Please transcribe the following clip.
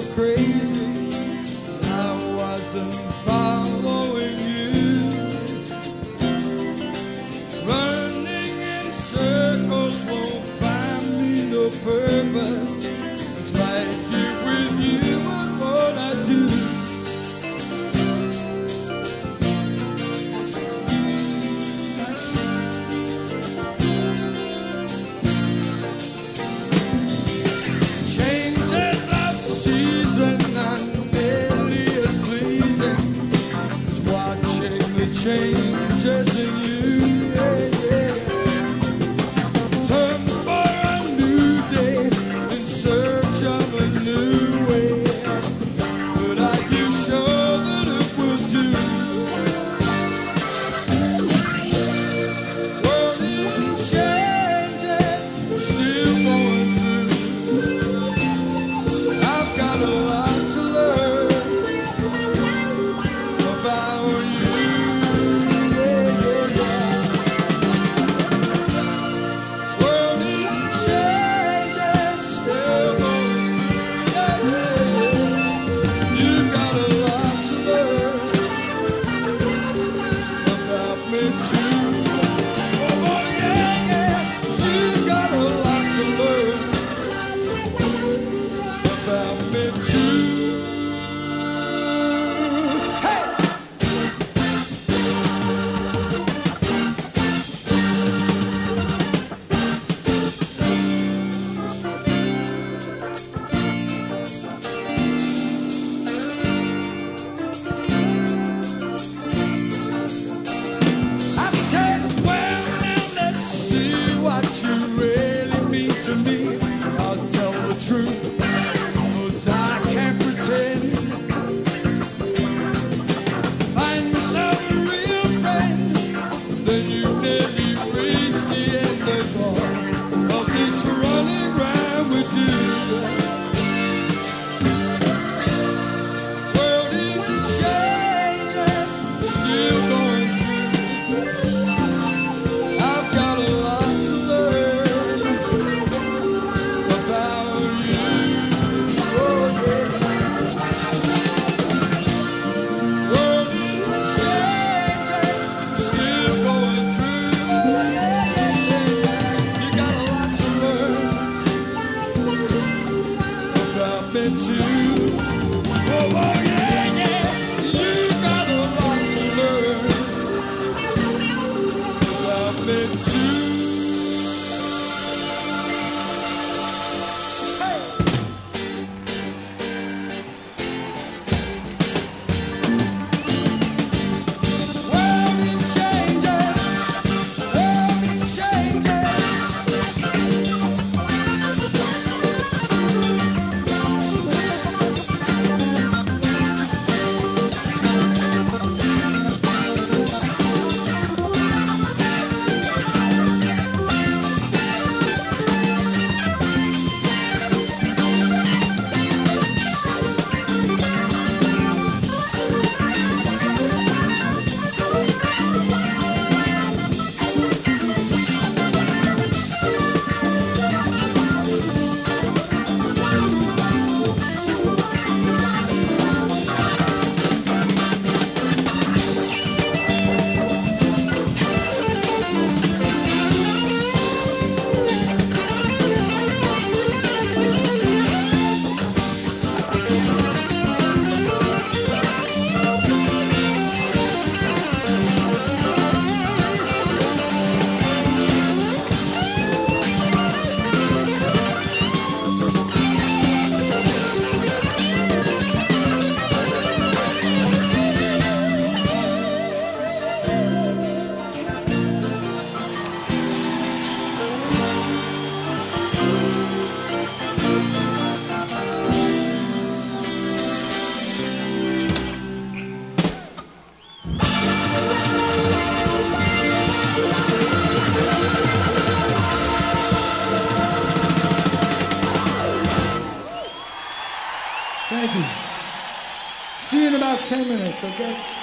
crazy. shame. Thank you. See you in about 10 minutes, okay?